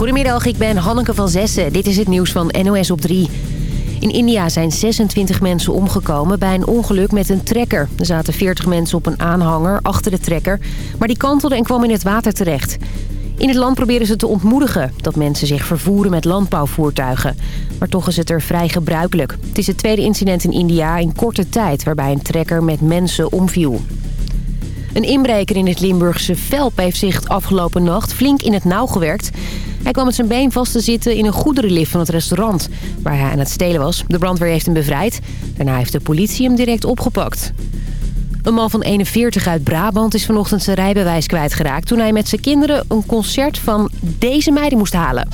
Goedemiddag, ik ben Hanneke van Zessen. Dit is het nieuws van NOS op 3. In India zijn 26 mensen omgekomen bij een ongeluk met een trekker. Er zaten 40 mensen op een aanhanger achter de trekker... maar die kantelde en kwam in het water terecht. In het land proberen ze te ontmoedigen dat mensen zich vervoeren met landbouwvoertuigen. Maar toch is het er vrij gebruikelijk. Het is het tweede incident in India in korte tijd waarbij een trekker met mensen omviel. Een inbreker in het Limburgse Velp heeft zich afgelopen nacht flink in het nauw gewerkt. Hij kwam met zijn been vast te zitten in een goederenlift van het restaurant... waar hij aan het stelen was. De brandweer heeft hem bevrijd. Daarna heeft de politie hem direct opgepakt. Een man van 41 uit Brabant is vanochtend zijn rijbewijs kwijtgeraakt... toen hij met zijn kinderen een concert van deze meiden moest halen.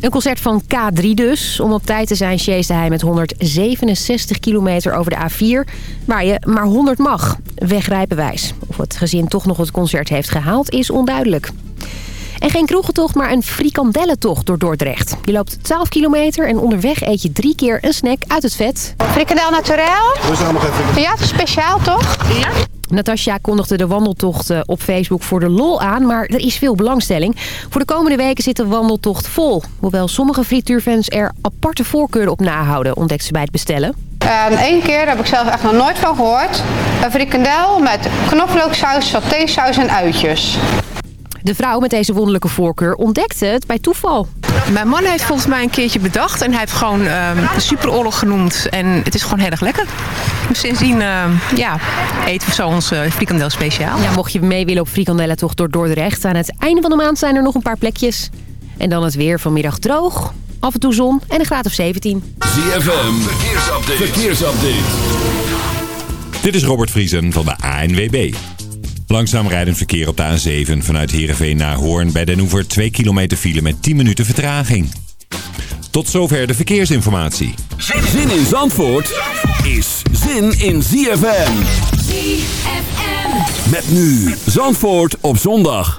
Een concert van K3 dus. Om op tijd te zijn sjeesde hij met 167 kilometer over de A4... waar je maar 100 mag. Wegrijbewijs. Of het gezin toch nog het concert heeft gehaald is onduidelijk. En geen kroegentocht, maar een frikandellentocht door Dordrecht. Je loopt 12 kilometer en onderweg eet je drie keer een snack uit het vet. Frikandel naturel? Hoe is het allemaal even? Ja, speciaal toch? Ja. Natasja kondigde de wandeltocht eh, op Facebook voor de lol aan, maar er is veel belangstelling. Voor de komende weken zit de wandeltocht vol. Hoewel sommige frituurfans er aparte voorkeuren op nahouden, ontdekt ze bij het bestellen. Eén um, keer, daar heb ik zelf echt nog nooit van gehoord. Een frikandel met knoflooksaus, satésaus en uitjes. De vrouw met deze wonderlijke voorkeur ontdekte het bij toeval. Mijn man heeft volgens mij een keertje bedacht en hij heeft gewoon um, superoorlog genoemd. En het is gewoon heel erg lekker. Dus sindsdien uh, ja, eten we zo ons uh, frikandel speciaal. Ja, mocht je mee willen op frikandellen toch door Dordrecht. Aan het einde van de maand zijn er nog een paar plekjes. En dan het weer vanmiddag droog. Af en toe zon en een graad of 17. ZFM, verkeersupdate. verkeersupdate. Dit is Robert Vriesen van de ANWB. Langzaam rijdend verkeer op de A7 vanuit Heerenveen naar Hoorn bij Den Oever 2 kilometer file met 10 minuten vertraging. Tot zover de verkeersinformatie. Zin in Zandvoort is zin in ZFM. ZFM. Met nu Zandvoort op zondag.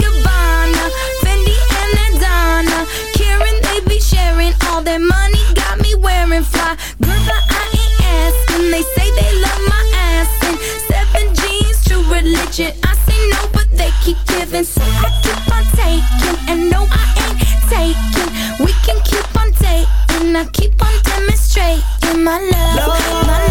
I ain't asking. They say they love my seven jeans, true religion. I say no, but they keep giving. So I keep on taking. And no, I ain't taking. We can keep on. I keep on demonstrating my love. Love, my love,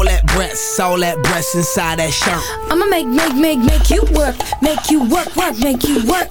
all that breasts, all that breasts inside that shirt. I'ma make, make, make, make you work, make you work, work, make you work.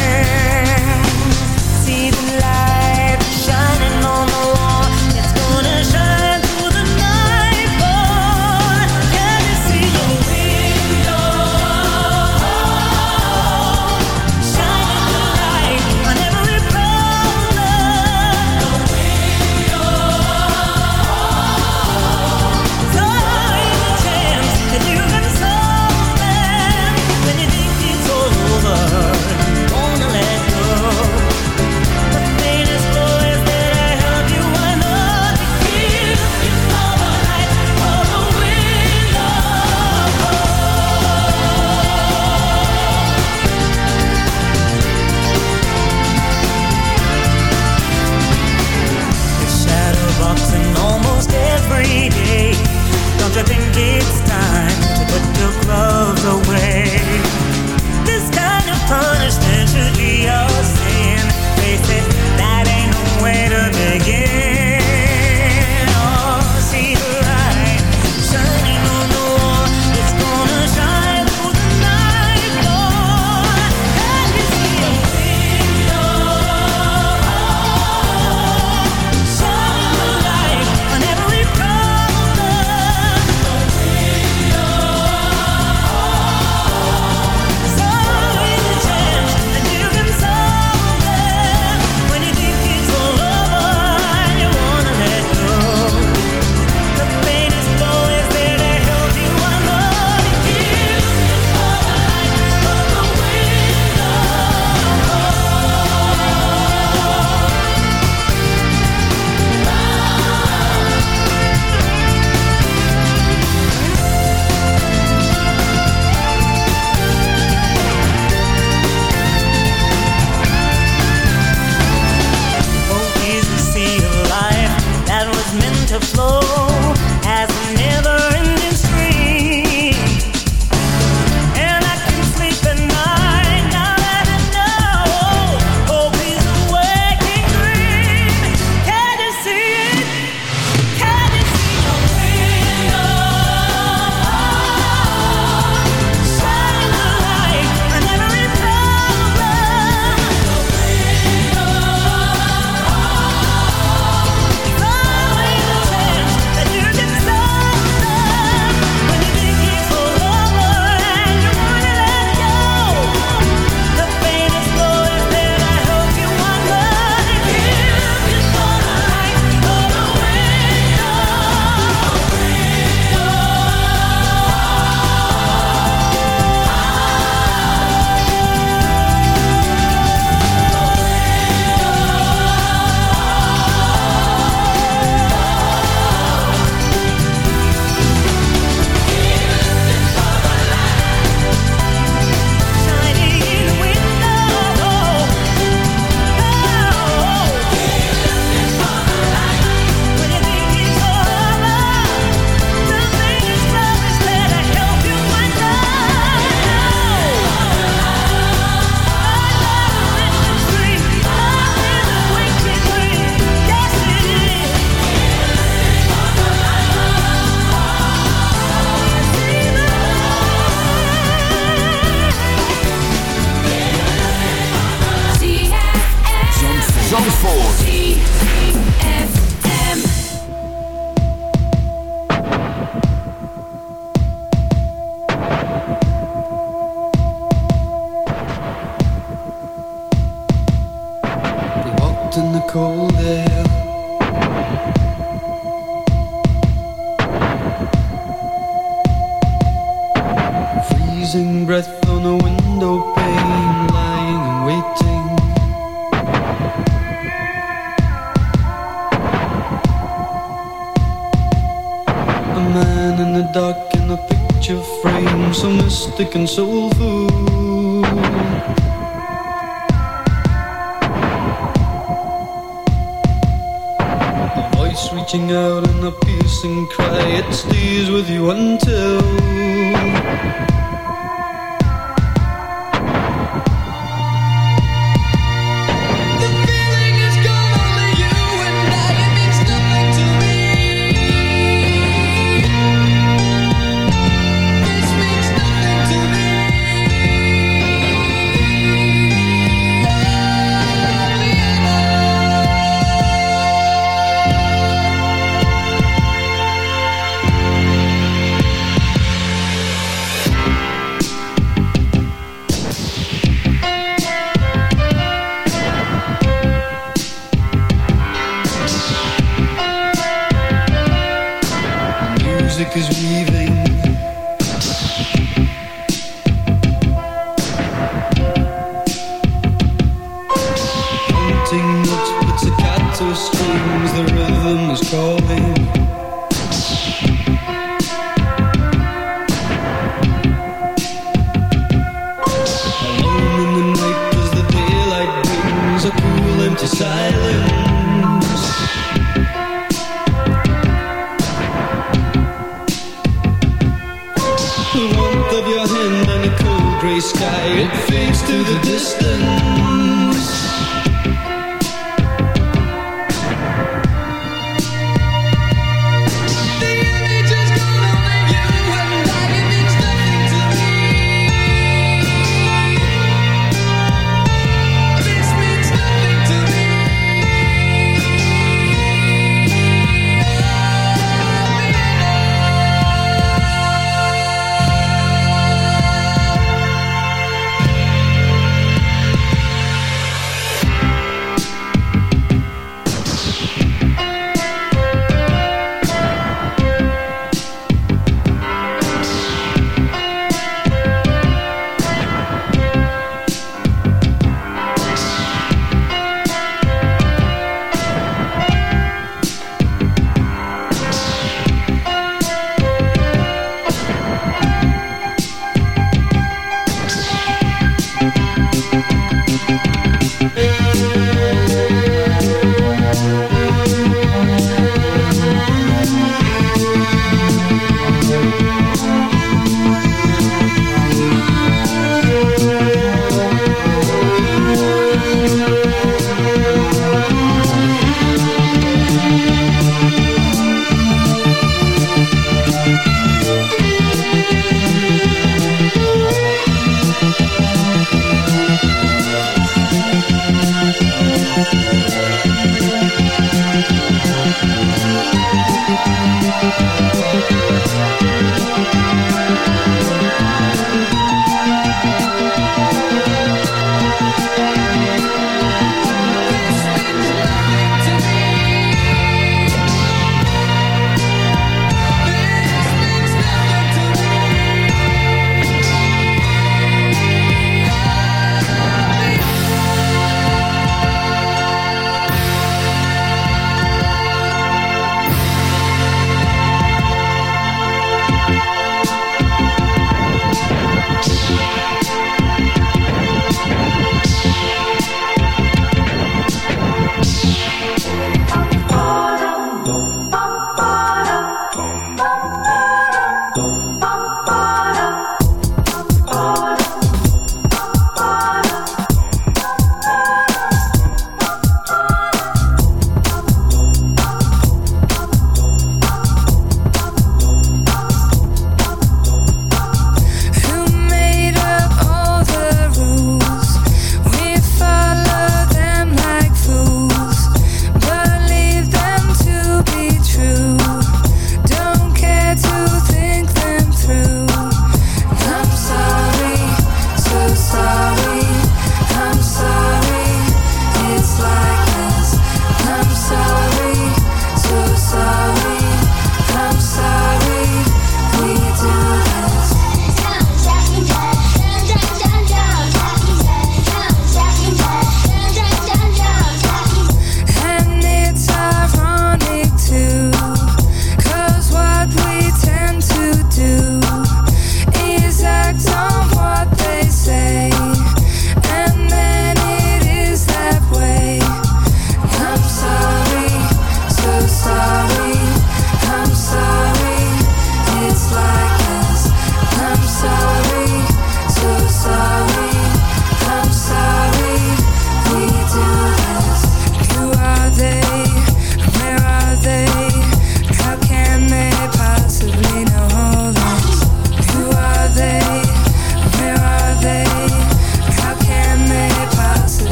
away.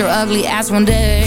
Your ugly ass one day.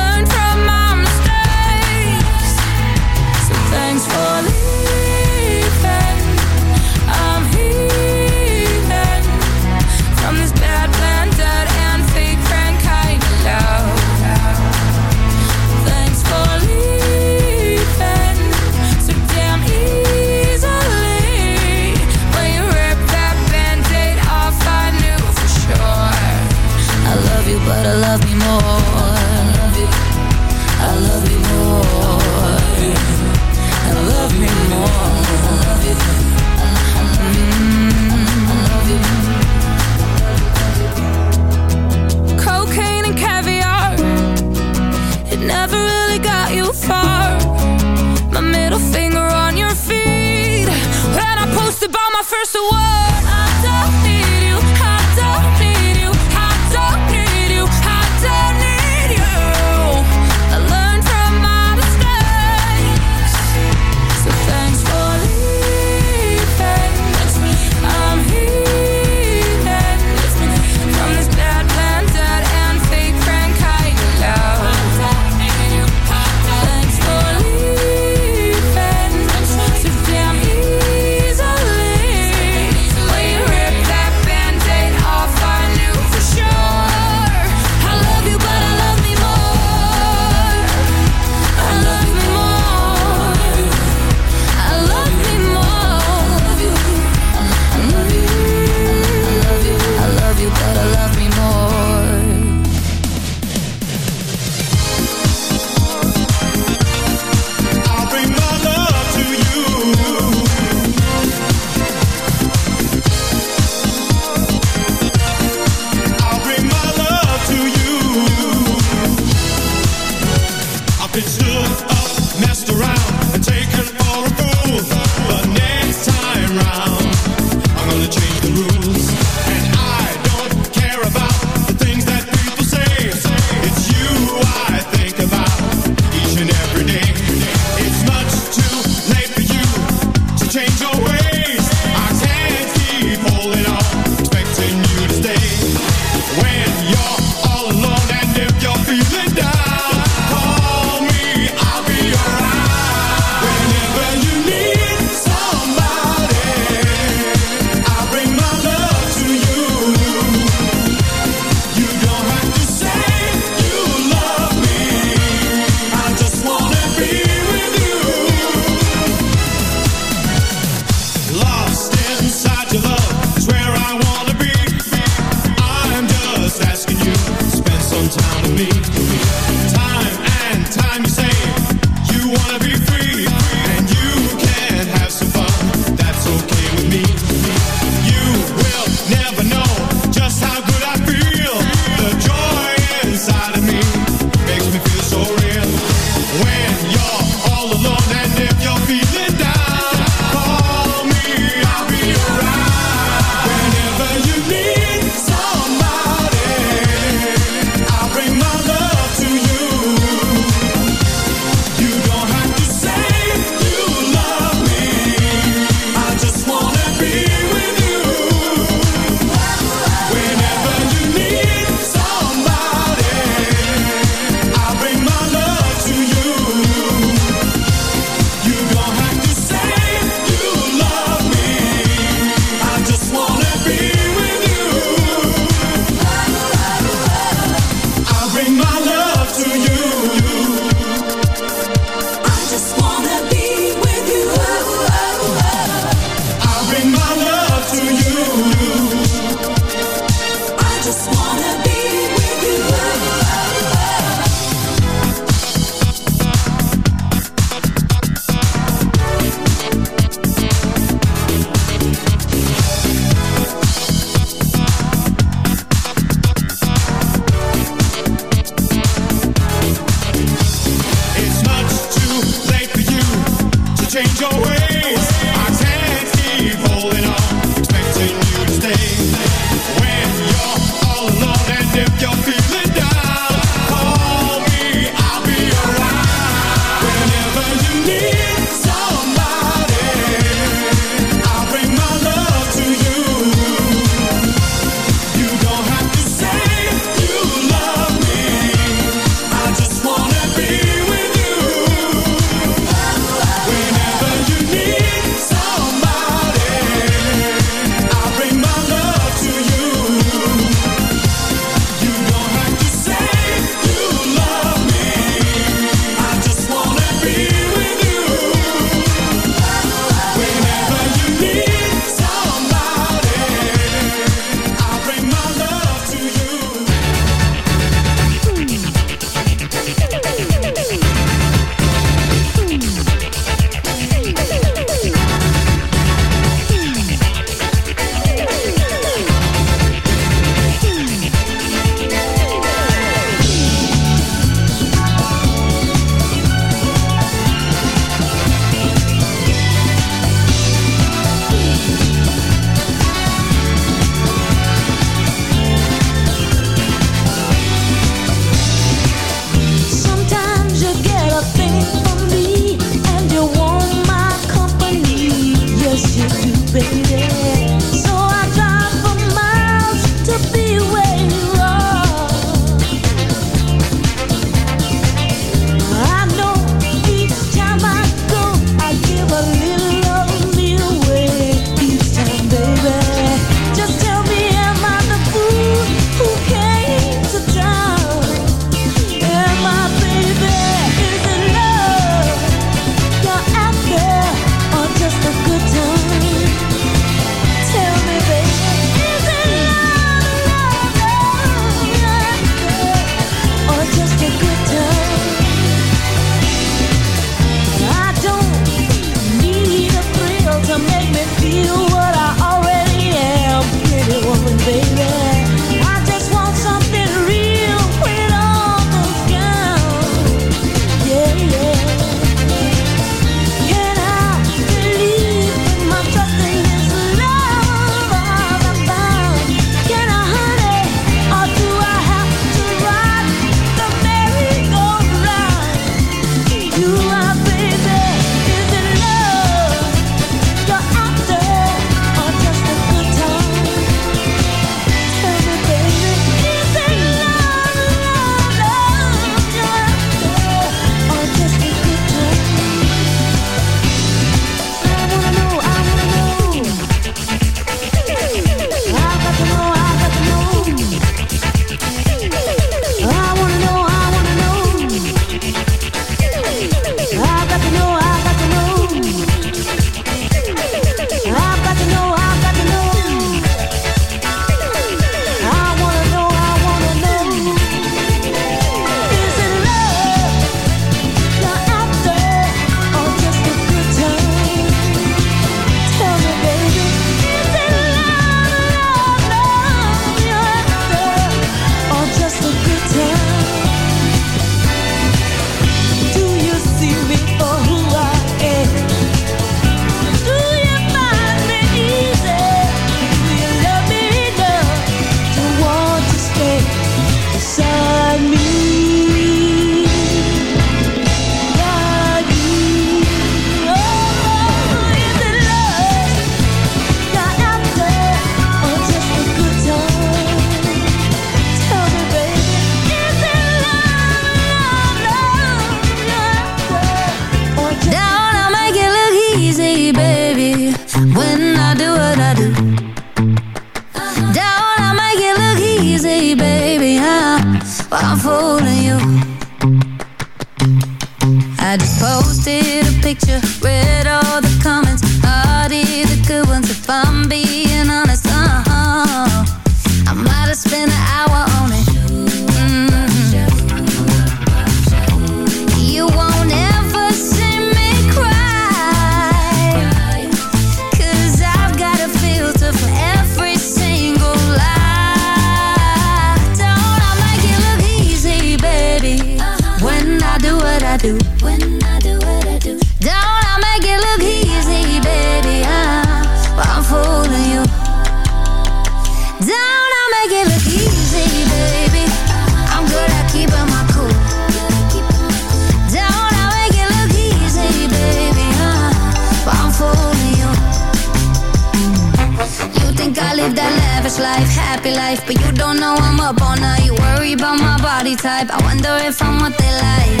type. I wonder if I'm what they like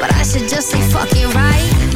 But I should just say fuck it right?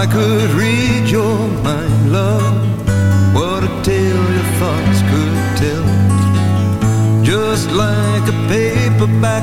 I could read your mind, love. What a tale your thoughts could tell. Just like a paperback